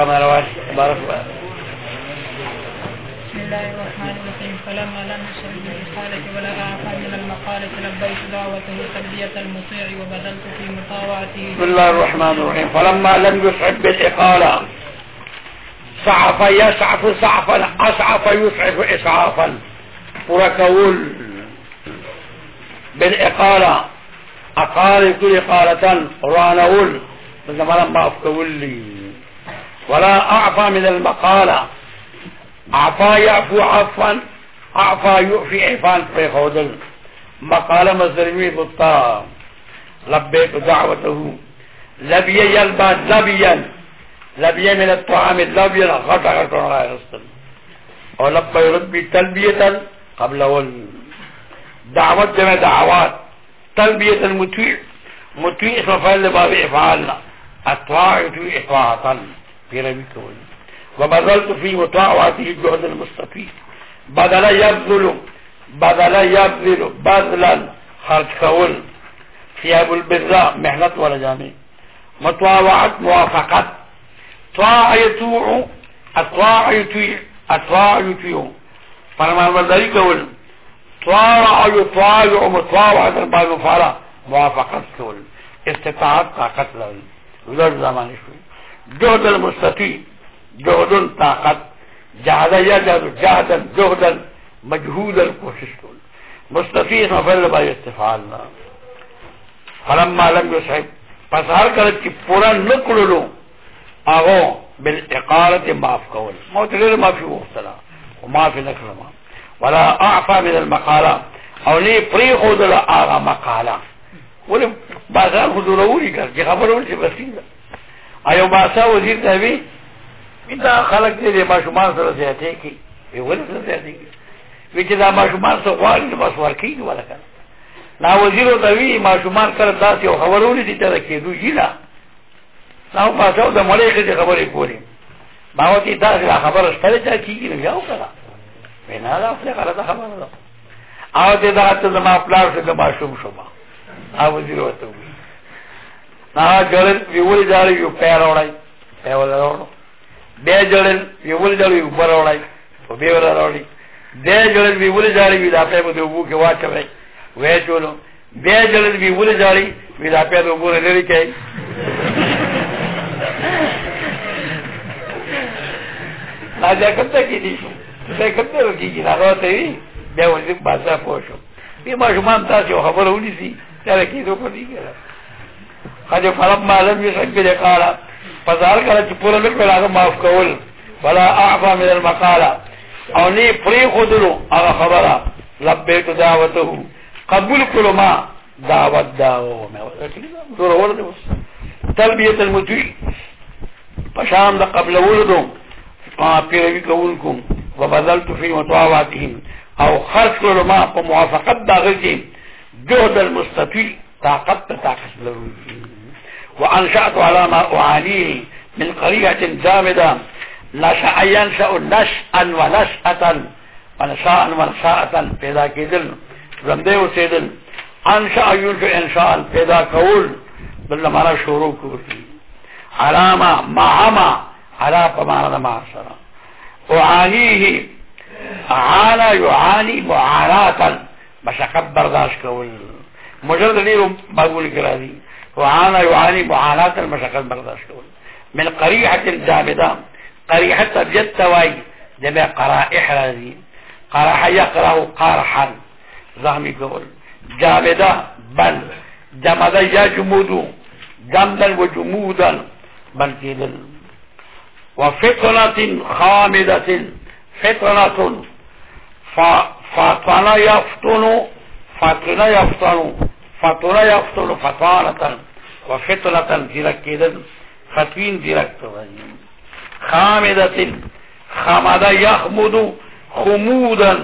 كما رواه بارك الله. بسم الله الرحمن الرحيم. فلما لم يشرب بالإخالة ولا أعفى من المقالة لبيت دعوته تلبية المطيع وبذلت في مطاوعته. بسم الله الرحمن الرحيم. فلما لم يسعف بالإقالة سعف يسعف سعفا أسعف يسعف إسعافا. وركول بالإقالة. أقال كل إقالة رانول مثل ما أفكول لي ولا أعفى من المقالة. أعفى يعفو عفوا أعفى يعفي عفان في خودل مقالة مصدرمي بالطاء لبيك دعوته. لبي يلبى لبيا. لبي من الطعام غطى غطى لا يرسل ولبى ربي تلبية قبل ول دعوة جمع دعوات. تلبية المطيع مطيع اسم فعل. باب افعالنا الطاعة إطاعة. ربي كون. وبذلت في مطاعته الجهد المستفيد. بدل يبذل بدل يبذل بذلا خرج كون. ثياب البذاء محنة ولا جامع. مطاوعة موافقة. طاعة يطوع الطاعة يطيع الطاعة يطيع. فرمان برداري كول طاعة يطاوع مطاوعة بعد مفعلة موافقة كول استطاعت طاقت له ولر زمان شوي. جوہد المستقیم جوہد طاقت جہد یجد جہدن، جوہدن مجہودن کوشش کن۔ مستفیق مفل با استفعالنا فلما لم یسعب پس ہر کرد چی پورا نکلو آغو بالاقارت معاف کول موت لیر معافی مختلا۔ ومعافی نکرما ولا اعفا من المقالا۔ او نی پری خود لآغا مقالا۔ ولی بازار خود رولی کر۔ جی خبرون چی بسید ایو باسا وزیر ته وی دا خلک دې ما شومان سره زیاتې کی وی ولې سره زیاتې کی وی چې دا ما شومان سره غواړي نو بس ورکیږي ولا کنه نا وزیر ته وی ما شومان کړه داسې او خبرونه دي ته کېدو جیلا نو پاسو د مړې خبرې کولې. ما وتی دا خبره ستړي چا کیږي نو یو کړه وینا دا خپل غلطه خبره ده. او دې دا ته زما پلار څخه ما شوم شوم. او وزیر وته هغه جړل ویول جړل یو پیر وړای په وړو به جړل ویول جړل یو پر وړای په به ور وړای به جړل ویول جړل وی دا په دې وو کې واچوي وې چولو به جړل ویول جړل وی دا په دې وو لري کې راځه کته کې دي څه کته ورکیږي هغه ته وی به ورځ باسا پوښو به ما جمان تاسو خبرونه ونیسي دا کې دوه دی کړه خاجه فرب معلوم یې څنګه دې قالا فزار کله چې پوره لږ هغه معاف کول ولا أعفى من المقالة. أو نه پری خودلو هغه خبره لبیک دعوته. قبول کړو ما دعوت داو مې ورته ورته تلبیه المطیع پشام د قبل ولدو پیروي کوونکم وبذلت في مطاوعتهم أو خرج کړو ما په موافقت داغه کې جهد المستطيع طاقت طاقت. لرونکي وأنشأت على ما أعانيه من قرية جامدة. نشأ ينشأ نشأا ونشأة ونشاء ونشاءة پیدا کېدل ژوندی اوسېدل أنشأ ينشأ انشاء پیدا کول بل معنا شروع کول علامة معما على پمانه ما سره أعانيه عانى يعاني معاناة. مشقت برداشت کول مجرد مقبول کرا دي وعانى يعاني معاناة المشقت برداشت کول من قريحة جامدة قريحة تواي جمع قرائح راځي قرح يقرأ قارحا زهمي کول جامدة بل. جمد يجمد جمدا وجمودا بل كيدل وفطنة خامدة فطنة فطن يفطن فطن يفطن فطن يفطن فطانة. وفتلتن زیرک کیدل فتوین زیرک تو وزنی خامدتن خامده یخمدو خمودن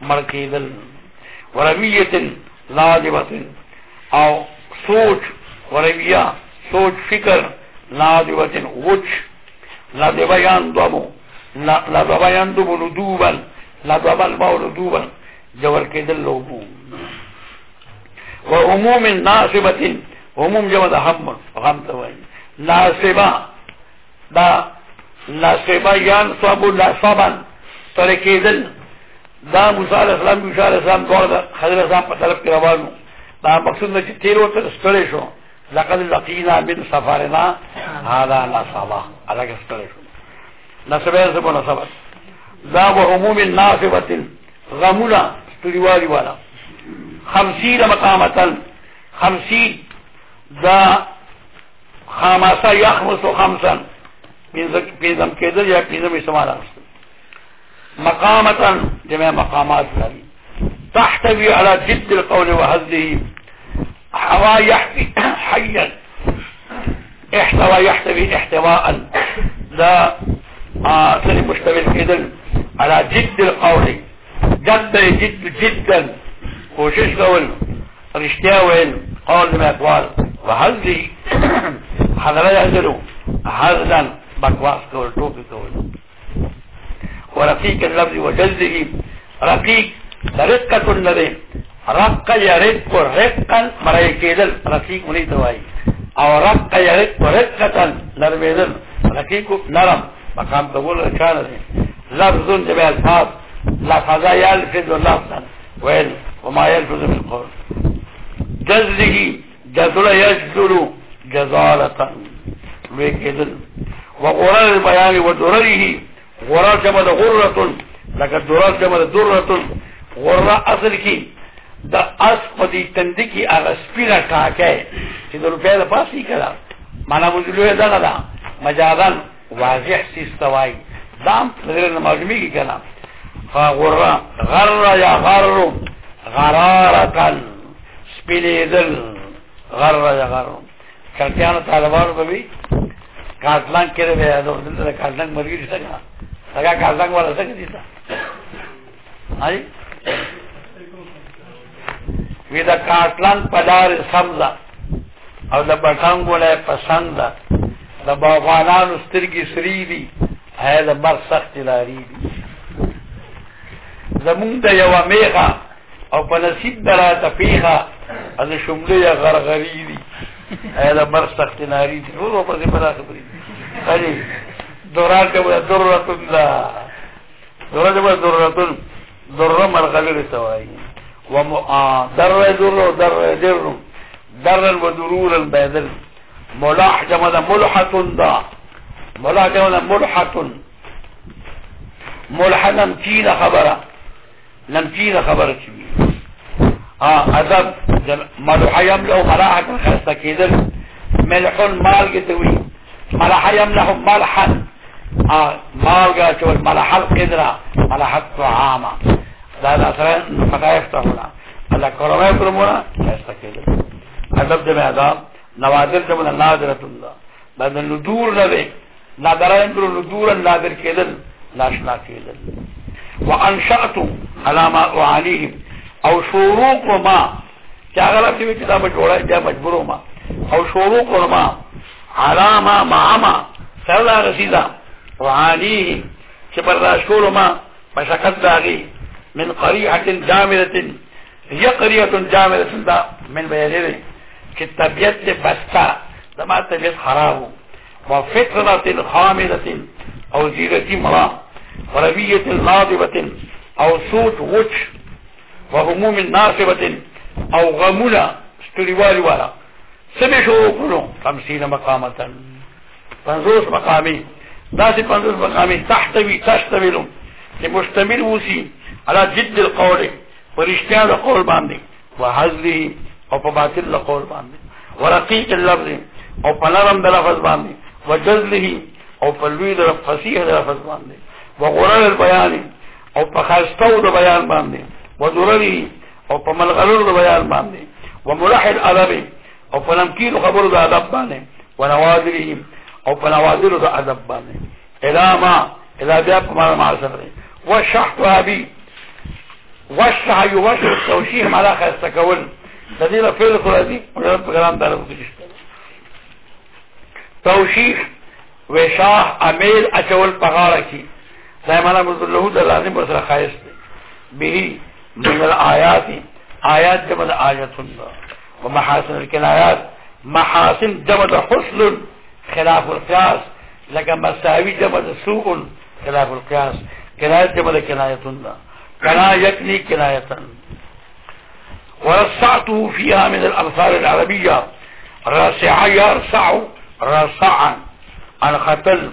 مرکیدل ورویتن لازبتن او سوچ ورویه سوچ فکر لازبتن غچ لازبیان دومو. لازبیان دومو لدوبن. لازبال باو لدوبن. جور کیدل لوبو. و عموم ناصبتن عموم جمع مطلب دا هم هم توائی ناسبا دا ناسبا یان صابو ناسبان ترکی دل۔ دا موسیٰ علیہ السلام، موسیٰ علیہ السلام دوار دا حضر السلام پر طرف کی روانو۔ دا مقصود نچی تیرو تر سکڑے شو۔ لقد لقینا من سفارنا هذا ناسبا علاقہ سکڑے شو۔ ناسبا یسبو ناسبا دا و عموم ناسبت غمونا تلیواری والا۔ خمسین مقامتا۔ خمسین دا خامسا يخمس خمسا. پینزم کېدل یا پینزم استعمال اخستل مقامة جمع مقامات لري تحتوي على جد القول وهزله حوا يحوي حيا احتوى يحتوي احتواء لا سني مشتمل كده على جد القول. جد جد جدا. کوشش کول. رشتیا ویل. قول میں اقوال فحل دی، حضرت حضرو حضران بکواس کول، ٹوپی کول. ورقیق اللفظ وجلدی رقیق رقتن ندے رق یرق رقن مرئی کېدل رقیق مونی دوائی. او رق یرق رقتن نرمیدل رقیق نرم، مقام تقول رکان دے لفظن جب الفاظ لفظا یلفظ لفظا وما یلفظ من قول. جلدی جزل يجزل جزالة وكيدل وقرار البيان ودرره غرار جمع غرة لکه درار جمع درة غرة اصل کی؟ د اس په دې تندې کې هغه سپیره ټاکه چې د روپیا د پاسې کړه معنا مونږ دغه دا. مجازن واضح سیستوای دام نظر معلومی کی کنا غرة غر یا غر غرارتن. سپیلیدل غر را دا غر کلتیانو طالبانو ببی کارتلنگ کرے بے دو دل دا کارتلنگ مرگی دیتا کنا لگا کارتلنگ والا سکر دیتا. ہاں جی وی دا کارتلنگ پلار سمزا او دا بطنگ ولا پسند دا باغوانانو سترگی سری دی. ہے دا بر سخت لاری دی. زمون دا یو میخا او په نصیب درا تفیخا از شمله یا غرغری دی ایدا مرس تخت ناری دی او په دې پرا خبرې خالي دوران کې ولا ضرورتون دا دوران کې ولا ضرورتون ضرر مرغلې توای و مو در ضرر در ضرر در و ضرور البذل ملاح جمع دا ملحة دا ملاح جمع دا ملحة ملحة نمچین خبره. نمچین خبره چوی ادب ملح یملو ملاحة خسته کېدل ملح مال کې توي ملح يملح ملحا مالغا چول ملح القدرة. ملح الطعام دا دا سره فقا يفتحونا. الله کرمه کرمونا يستكيدل ادب جمع اداب نوادر جمع نادرة الله. دا دا ندور نده نادرين برو ندورا نادر كيدل. ناشنا كيدل. وانشأتم على ما أعانيهم. او شروع کوما چې هغه لاسې کتابه جوړه بیا مجبور ما او شروع کوما علامه معما سره دا رسیدا وعالیه چې برداشت کولو ما مشقت داغي. من قريعه جامده هي قريه جامده دا من بیرې چې طبيعت دې بستا زما طبيعت خرابو وفطرة خامدة. او زيرتي مرا وربية ناضبة او صوت وچ. وهموم ناصبت او غمونا ستریوالی والا سمی شروع کنو خمسین مقامتا پنزوس مقامی داسی پنزوس مقامی تحتوی تشتویلون که مشتمل وسی على جد القول. فرشتیان دا قول بانده و حضلی او پا باطل دا قول بانده و رقیق اللفظ. او پا نرم دا لفظ بانده و جزله او پا لوی دا فسیح دا لفظ بانده و غرر البیان او پا خستو دا بیان بانده وذرره أو په ملغلو د بیان باندې وملح الادب أو په نمکین خبرو د أدب باندې ونوادره أو په نوادره د أدب باندې الاما اذا بیا په معنا مع سره وشحت أبي وشح يوشح التوشيح معناه دې له فعل أو په کلام تعالی کې توشیح وشاح امیل اچول پغاړه کی دا معنا مذله د لازم سره خاص دی من الآيات آيات جمع آيات ومحاسن الكنايات محاسن جمع حسن. خلاف القياس لکه مساوی جمع د سوء. خلاف القياس کنایت جمع د کنایتون دا کنا یکنی کنایتن ورصعته فيها من الأمثال العربية. راسع يرسع رسعا عن قتل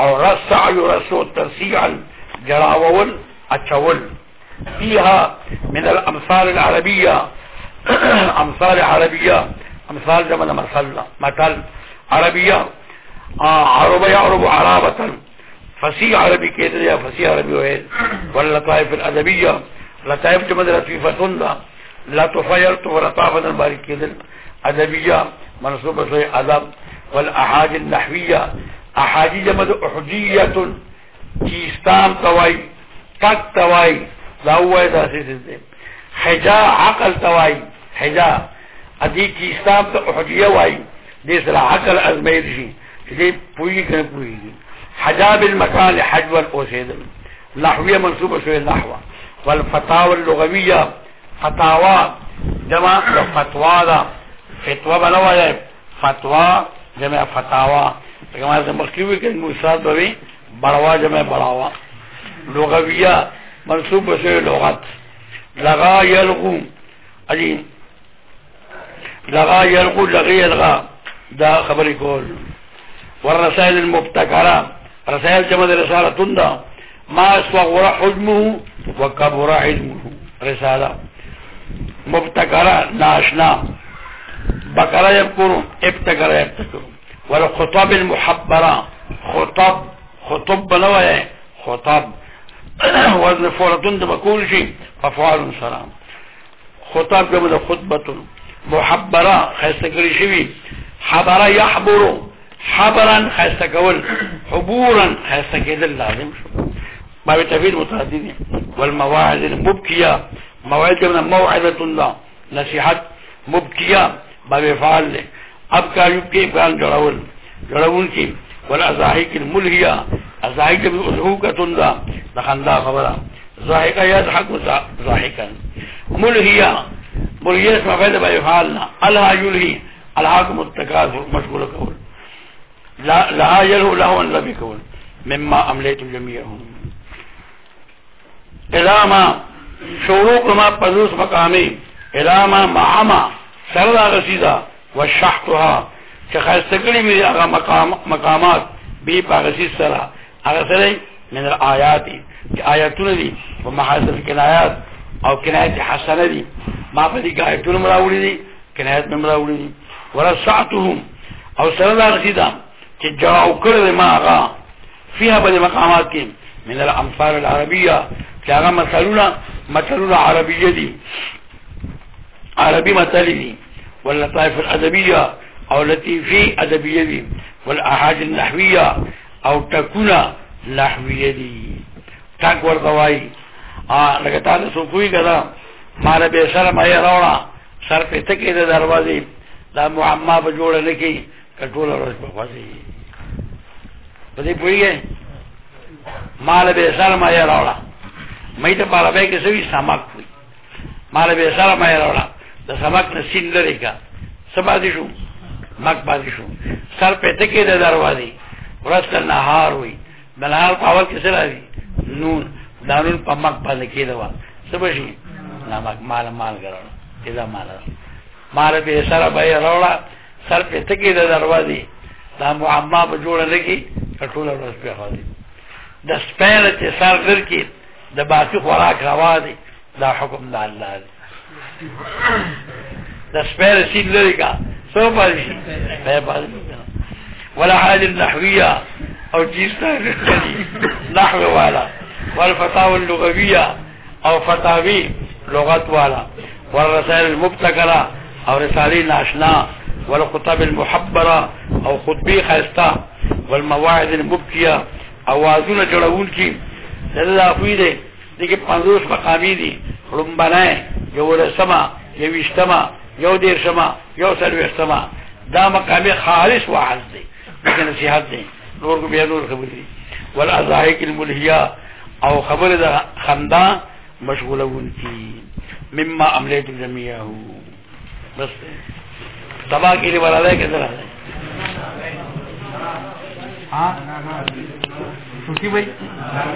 أو رسع يرسع ترسيعا جراول أتشول. فيها من الأمثال العربية. أمثال عربية. أمثال جمع مثل مثل عربية. آه عرب يعرب عرابة. فسيح عربي كده يا فسيح عربي وين؟ واللطائف الأدبية. لطائف جمع لطيفة لا تفيرت ولطافة الباري كده أدبية. منصوبة شوي أدب. والأحادي النحوية. أحادي جمع أحدية كيستان توي تك توي دا هو دا سیسز دے حجا عقل توای حجا ادي کی إسلام ته حجیه وای دې سره عقل ازمیر شي دې پوي کنه پوي حجاب المكان حج والاوسيد نحوية منصوبة شوية نحو والفتاوى اللغوية. فتاوى جمع فتوا دا. فتوا بنوای فتوا جمع فتاوى. کما سے مخکیوی کہ مرشاد بوی بڑوا جمع بڑاوا لغویہ منصوب بشوی لغت. لغا یلغو. اجی لغا یلغو لغی یلغا. دا خبری کول. والرسائل المبتکرہ رسائل جمع رسالتون دا ما اسوغر حجمه وكبر علمه. رسالة. مبتكرة ناشنا. بكرة يبكر ابتكر يبتكر والخطاب المحبرة. خطب خطب بنوه. خطب. وزن فورتن د مقول شي، افعال سلام. خطاب کې د خطبه محبره خسته کړی شي حبره يحبر حبرا خسته کول. حبورا خسته کېدل لازم شو. ما بتفید متعددی والمواعظ المبکیه. مواعظ کمنا موعظت اللہ نصیحت مبکیہ باب فعال لے اب کاریب کے افعال جڑاول جڑاول کی والازاہی کی الملحیہ ازاہی کی اضحوکت اللہ خندا خبرہ. ضحکا یضحک ضحکا ملہیا ملہیا اسم فیدہ بے فعالنا الہا یلہی. الحاکم التکاثر مشغول کول لہا یلہو لہو ان لبی کول مما عملیت جمعیہم الاما شروع کما پدوس مقامی. الاما معاما سردہ غسیدہ وشحتها چه خیستکلی میری اغا مقام، مقامات. بی پا غسید سرہ اغا سرہی من الآيات آیاتونه دي و محاسن الکنایات أو کنایت حسنة دي. ما په دې مراوړي دي کنایت مراوړي دي. ورسعتهم أو سره دا رسیدا چې ما هغه فيها بل مقامات من الامثال العربية. چې هغه مثالونه مثالونه عربية دي. عربي مثال دي. واللطائف الأدبية أو لطيفي أدبية دي. والاحاد النحوية أو تكونه ټاک ورته وای ا لکه تاسو سو کوی کړه مال به سره مې راوړه سر په تکي د دروازې دا معما په جوړ لکی کټول ورځ په وځي په دې پوریږي مال به سره مې راوړه. مې ته په لبه کې سوي سمک وي. مال به سره مې راوړه. د سمک نه سین لري کا سبا دي شو؟ مک باندې شو. سر په تکي د دروازې. ورځ نهار وي دلال پاول کسی راوی نون. دا نون پا مک بند کی دوا سبشی نمک مال مال گرارو ایدا مال را مال بی سر بای روڑا سر پی تکی دا دروازی دا معما بجوڑا لگی کٹولا روز پی خوادی دا سپیل چی سر گر کی دا باقی خوراک روا دی دا حکم دا اللہ دی. دا سپیل سید لرکا سو پاری شی پیر پاری شی ولا حال النحوية. أو جيستا نحو والا. والفتاوى اللغوية. أو فتاوي لغت والا. والرسائل المبتكرة. أو رسالي ناشنا. والخطاب المحبرة. أو خطبي خيستا والمواعظ المبكية. اوازونه جوړون کی دا خوې دي دغه پندوس مقامی دي رمبنه یو رسما. یو وشتما یو دیر شما یو سلوشتما دا مقامی خالص واحد دي دغه نصيحت دی. نور کو بیا نور خبرې ول ازاحق الملهیا او خبر د خندا مشغولون کی مما عملیت جميعه بس دبا کې لري ولا ده کې درا ها ها ټوکی وای